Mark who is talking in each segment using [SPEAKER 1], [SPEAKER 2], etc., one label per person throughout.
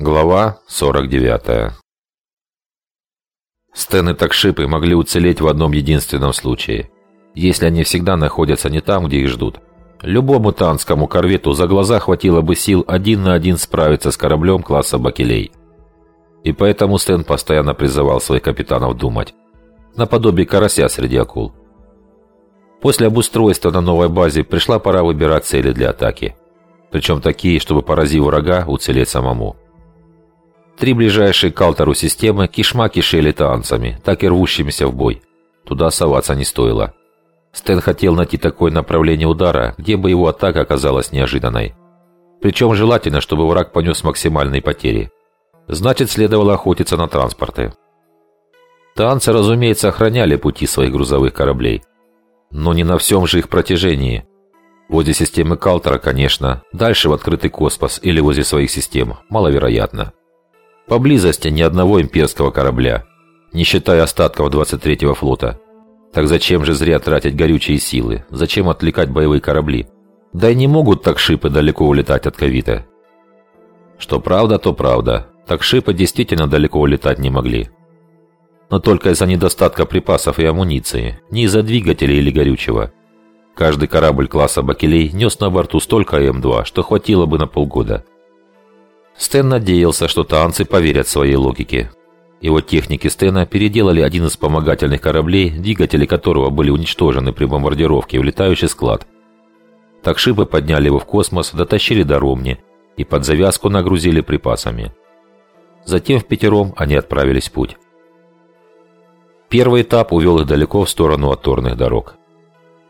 [SPEAKER 1] Глава 49 Стэн и Такшипы могли уцелеть в одном единственном случае. Если они всегда находятся не там, где их ждут. Любому танскому корвету за глаза хватило бы сил один на один справиться с кораблем класса Бакелей. И поэтому Стэн постоянно призывал своих капитанов думать. Наподобие карася среди акул. После обустройства на новой базе пришла пора выбирать цели для атаки. Причем такие, чтобы, поразив врага, уцелеть самому. Три ближайшие к Алтору системы кишма кишели танцами, так и рвущимися в бой. Туда соваться не стоило. Стэн хотел найти такое направление удара, где бы его атака оказалась неожиданной. Причем желательно, чтобы враг понес максимальные потери. Значит, следовало охотиться на транспорты. Танцы, разумеется, охраняли пути своих грузовых кораблей. Но не на всем же их протяжении. Возле системы Калтера, конечно, дальше в открытый космос или возле своих систем, маловероятно. Поблизости ни одного имперского корабля, не считая остатков 23-го флота. Так зачем же зря тратить горючие силы? Зачем отвлекать боевые корабли? Да и не могут так шипы далеко улетать от Ковита. Что правда, то правда. Так шипы действительно далеко улетать не могли. Но только из-за недостатка припасов и амуниции, не из-за двигателей или горючего. Каждый корабль класса Бакелей нес на борту столько М2, что хватило бы на полгода. Стэн надеялся, что танцы поверят своей логике. Его техники Стена переделали один из вспомогательных кораблей, двигатели которого были уничтожены при бомбардировке в летающий склад. Так шипы подняли его в космос, дотащили до Ромни и под завязку нагрузили припасами. Затем в пятером они отправились в путь. Первый этап увел их далеко в сторону от торных дорог.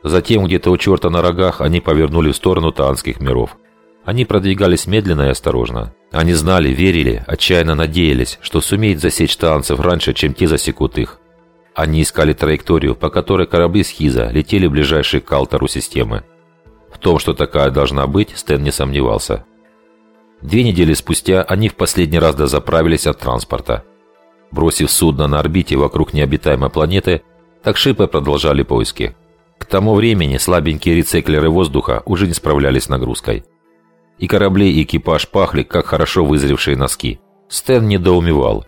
[SPEAKER 1] Затем где-то у черта на рогах они повернули в сторону Таанских миров – они продвигались медленно и осторожно. Они знали, верили, отчаянно надеялись, что сумеет засечь танцев раньше, чем те засекут их. Они искали траекторию, по которой корабли с Хиза летели в ближайшие к Алтору системы. В том, что такая должна быть, Стэн не сомневался. Две недели спустя они в последний раз дозаправились от транспорта. Бросив судно на орбите вокруг необитаемой планеты, такшипы продолжали поиски. К тому времени слабенькие рециклеры воздуха уже не справлялись с нагрузкой. И корабли, и экипаж пахли, как хорошо вызревшие носки. Стэн недоумевал.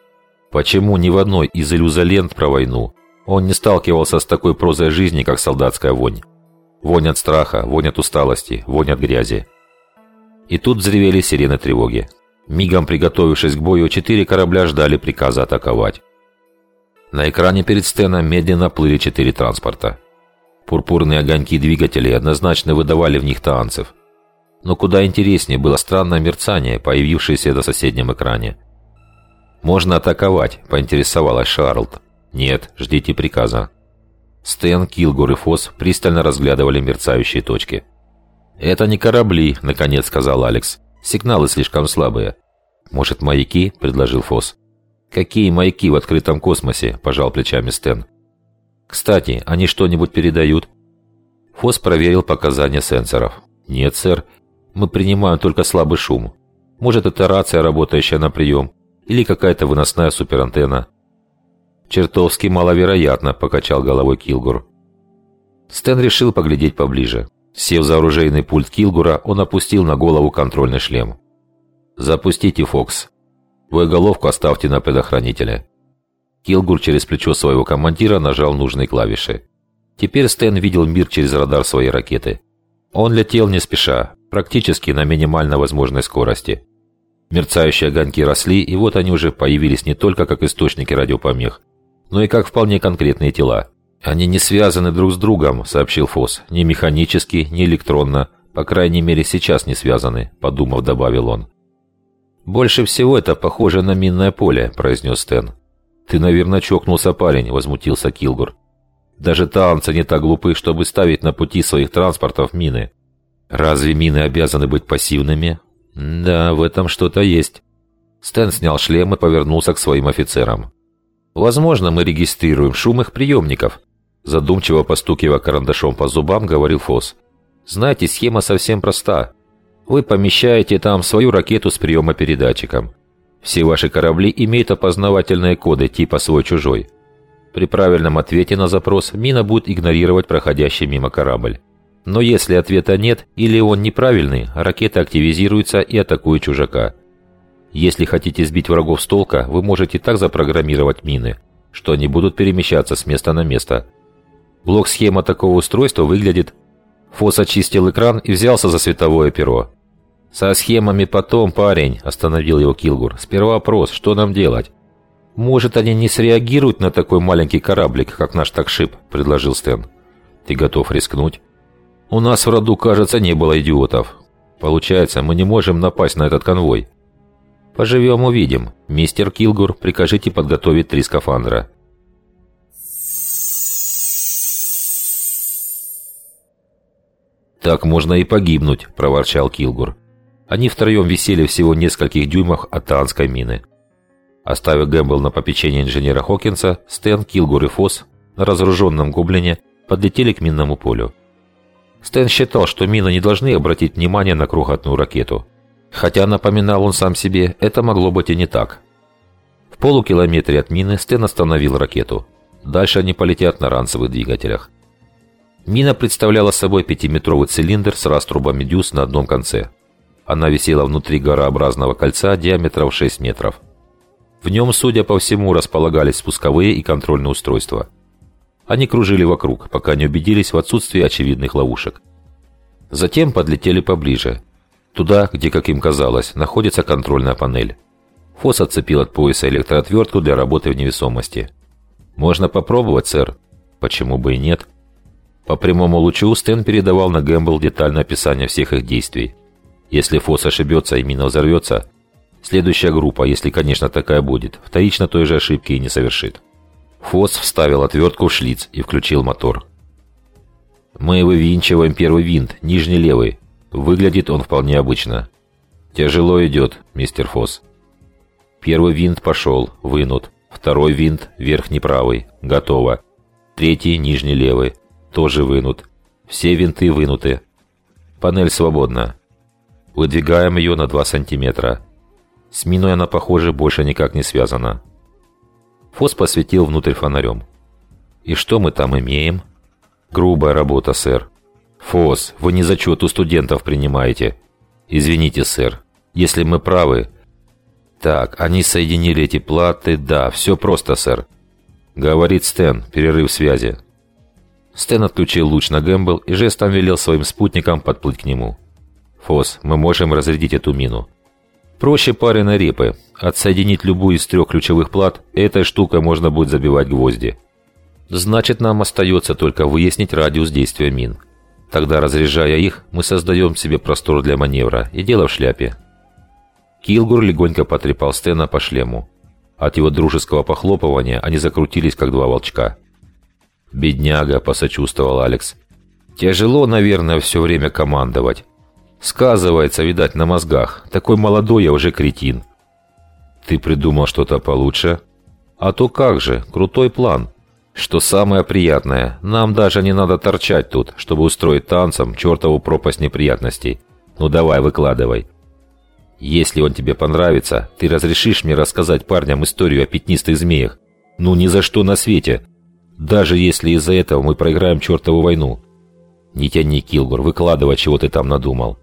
[SPEAKER 1] Почему ни в одной из иллюзолент про войну он не сталкивался с такой прозой жизни, как солдатская вонь? Вонь от страха, вонь от усталости, вонь от грязи. И тут взревели сирены тревоги. Мигом приготовившись к бою, четыре корабля ждали приказа атаковать. На экране перед Стэном медленно плыли четыре транспорта. Пурпурные огоньки двигателей однозначно выдавали в них танцев. Но куда интереснее было странное мерцание, появившееся на соседнем экране. «Можно атаковать», — поинтересовалась Шарлд. «Нет, ждите приказа». Стэн, Килгур и Фос пристально разглядывали мерцающие точки. «Это не корабли», — наконец сказал Алекс. «Сигналы слишком слабые». «Может, маяки?» — предложил Фос. «Какие маяки в открытом космосе?» – пожал плечами Стэн. «Кстати, они что-нибудь передают?» Фос проверил показания сенсоров. «Нет, сэр, мы принимаем только слабый шум. Может, это рация, работающая на прием, или какая-то выносная суперантенна. «Чертовски маловероятно», — покачал головой Килгур. Стэн решил поглядеть поближе. Сев за оружейный пульт Килгура, он опустил на голову контрольный шлем. «Запустите, Фокс. Боеголовку оставьте на предохранителе». Килгур через плечо своего командира нажал нужные клавиши. Теперь Стэн видел мир через радар своей ракеты. Он летел не спеша, практически на минимально возможной скорости. Мерцающие огоньки росли, и вот они уже появились не только как источники радиопомех, но и как вполне конкретные тела. «Они не связаны друг с другом», — сообщил Фос. «Ни механически, ни электронно. По крайней мере, сейчас не связаны», — подумав, добавил он. «Больше всего это похоже на минное поле», — произнес Стэн. «Ты, наверное, чокнулся, парень», — возмутился Килгур. «Даже танцы не так глупы, чтобы ставить на пути своих транспортов мины. Разве мины обязаны быть пассивными? Да, в этом что-то есть. Стэн снял шлем и повернулся к своим офицерам. Возможно, мы регистрируем шум их приемников. Задумчиво постукивая карандашом по зубам, говорил Фос. Знаете, схема совсем проста. Вы помещаете там свою ракету с приемопередатчиком. Все ваши корабли имеют опознавательные коды типа свой-чужой. При правильном ответе на запрос мина будет игнорировать проходящий мимо корабль. Но если ответа нет или он неправильный, ракета активизируется и атакует чужака. Если хотите сбить врагов с толка, вы можете так запрограммировать мины, что они будут перемещаться с места на место. Блок-схема такого устройства выглядит... Фос очистил экран и взялся за световое перо. «Со схемами потом, парень», – остановил его Килгур. «Сперва вопрос, что нам делать?» «Может, они не среагируют на такой маленький кораблик, как наш такшип», – предложил Стэн. «Ты готов рискнуть?» «У нас в роду, кажется, не было идиотов. Получается, мы не можем напасть на этот конвой». «Поживем, увидим. Мистер Килгур, прикажите подготовить три скафандра». «Так можно и погибнуть», – проворчал Килгур. Они втроем висели всего в нескольких дюймах от таанской мины. Оставив Гэмбл на попечение инженера Хокинса, Стэн, Килгур и Фосс на разоруженном гоблине подлетели к минному полю. Стэн считал, что мины не должны обратить внимание на крохотную ракету. Хотя, напоминал он сам себе, это могло быть и не так. В полукилометре от мины Стэн остановил ракету. Дальше они полетят на ранцевых двигателях. Мина представляла собой пятиметровый цилиндр с раструбами дюз на одном конце. Она висела внутри горообразного кольца диаметром 6 метров. В нем, судя по всему, располагались спусковые и контрольные устройства. Они кружили вокруг, пока не убедились в отсутствии очевидных ловушек. Затем подлетели поближе. Туда, где, как им казалось, находится контрольная панель. Фос отцепил от пояса электроотвертку для работы в невесомости. «Можно попробовать, сэр?» «Почему бы и нет?» По прямому лучу Стэн передавал на Гэмбл детальное описание всех их действий. Если Фос ошибется и мина взорвется, следующая группа, если, конечно, такая будет, вторично той же ошибки и не совершит. Фос вставил отвертку в шлиц и включил мотор. Мы вывинчиваем первый винт, нижний левый. Выглядит он вполне обычно. Тяжело идет, мистер Фос. Первый винт пошел, вынут. Второй винт, верхний правый, готово. Третий, нижний левый, тоже вынут. Все винты вынуты. Панель свободна. Выдвигаем ее на 2 сантиметра. С миной она, похоже, больше никак не связана. Фос посветил внутрь фонарем. «И что мы там имеем?» «Грубая работа, сэр». «Фос, вы не зачет у студентов принимаете». «Извините, сэр. Если мы правы...» «Так, они соединили эти платы, да, все просто, сэр». Говорит Стэн, перерыв связи. Стэн отключил луч на Гэмбл и жестом велел своим спутникам подплыть к нему. «Фос, мы можем разрядить эту мину». Проще пареной репы. Отсоединить любую из трех ключевых плат, этой штукой можно будет забивать гвозди. Значит, нам остается только выяснить радиус действия мин. Тогда, разряжая их, мы создаем себе простор для маневра, и дело в шляпе. Килгур легонько потрепал Стена по шлему. От его дружеского похлопывания они закрутились, как два волчка. «Бедняга», — посочувствовал Алекс. «Тяжело, наверное, все время командовать. Сказывается, видать, на мозгах. Такой молодой я уже кретин. Ты придумал что-то получше? А то как же, крутой план. Что самое приятное, нам даже не надо торчать тут, чтобы устроить танцам чертову пропасть неприятностей. Ну давай, выкладывай. Если он тебе понравится, ты разрешишь мне рассказать парням историю о пятнистых змеях? Ну ни за что на свете. Даже если из-за этого мы проиграем чертову войну. Не тяни, Килгур, выкладывай, чего ты там надумал.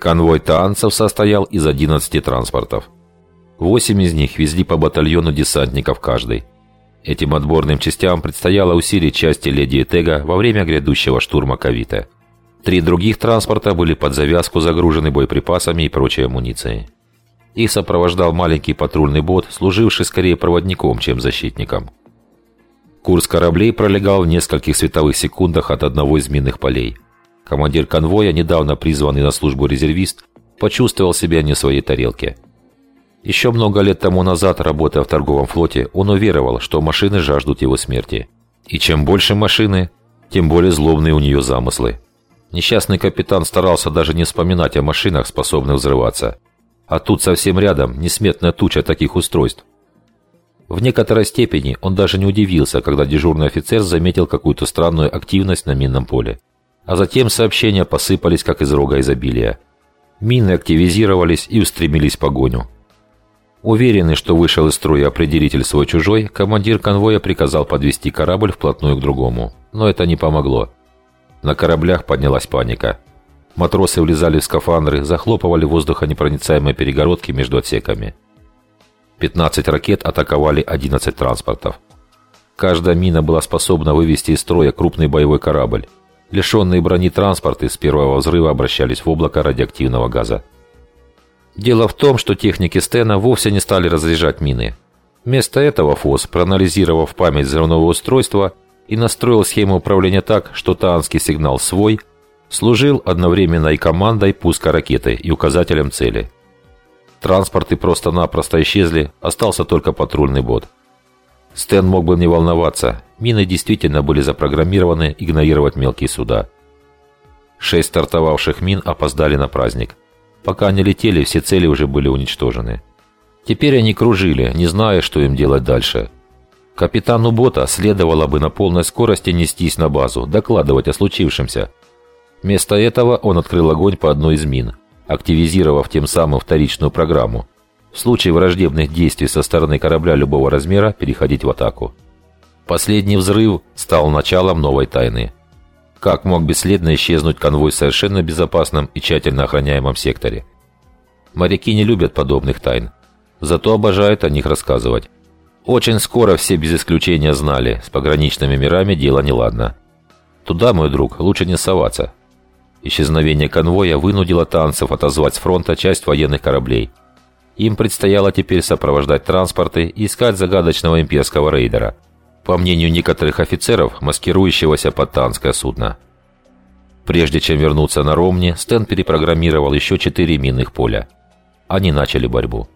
[SPEAKER 1] Конвой таанцев состоял из 11 транспортов. Восемь из них везли по батальону десантников каждый. Этим отборным частям предстояло усилить части Леди Тега во время грядущего штурма Кавита. Три других транспорта были под завязку загружены боеприпасами и прочей амуницией. Их сопровождал маленький патрульный бот, служивший скорее проводником, чем защитником. Курс кораблей пролегал в нескольких световых секундах от одного из минных полей – Командир конвоя, недавно призванный на службу резервист, почувствовал себя не в своей тарелке. Еще много лет тому назад, работая в торговом флоте, он уверовал, что машины жаждут его смерти. И чем больше машины, тем более злобные у нее замыслы. Несчастный капитан старался даже не вспоминать о машинах, способных взрываться. А тут совсем рядом несметная туча таких устройств. В некоторой степени он даже не удивился, когда дежурный офицер заметил какую-то странную активность на минном поле. А затем сообщения посыпались, как из рога изобилия. Мины активизировались и устремились в погоню. Уверенный, что вышел из строя определитель свой-чужой, командир конвоя приказал подвести корабль вплотную к другому. Но это не помогло. На кораблях поднялась паника. Матросы влезали в скафандры, захлопывали воздухонепроницаемые перегородки между отсеками. 15 ракет атаковали 11 транспортов. Каждая мина была способна вывести из строя крупный боевой корабль. Лишенные брони транспорты с первого взрыва обращались в облако радиоактивного газа. Дело в том, что техники Стена вовсе не стали разряжать мины. Вместо этого ФОС, проанализировав память взрывного устройства и настроил схему управления так, что таанский сигнал свой, служил одновременно и командой пуска ракеты и указателем цели. Транспорты просто-напросто исчезли, остался только патрульный бот. Стэн мог бы не волноваться, мины действительно были запрограммированы игнорировать мелкие суда. Шесть стартовавших мин опоздали на праздник. Пока они летели, все цели уже были уничтожены. Теперь они кружили, не зная, что им делать дальше. Капитану бота следовало бы на полной скорости нестись на базу, докладывать о случившемся. Вместо этого он открыл огонь по одной из мин, активизировав тем самым вторичную программу. В случае враждебных действий со стороны корабля любого размера переходить в атаку. Последний взрыв стал началом новой тайны. Как мог бесследно исчезнуть конвой в совершенно безопасном и тщательно охраняемом секторе? Моряки не любят подобных тайн, зато обожают о них рассказывать. Очень скоро все без исключения знали, с пограничными мирами дело неладно. Туда, мой друг, лучше не соваться. Исчезновение конвоя вынудило танцев отозвать с фронта часть военных кораблей. Им предстояло теперь сопровождать транспорты и искать загадочного имперского рейдера – по мнению некоторых офицеров, маскирующегося под танское судно. Прежде чем вернуться на Ромни, Стэн перепрограммировал еще четыре минных поля. Они начали борьбу.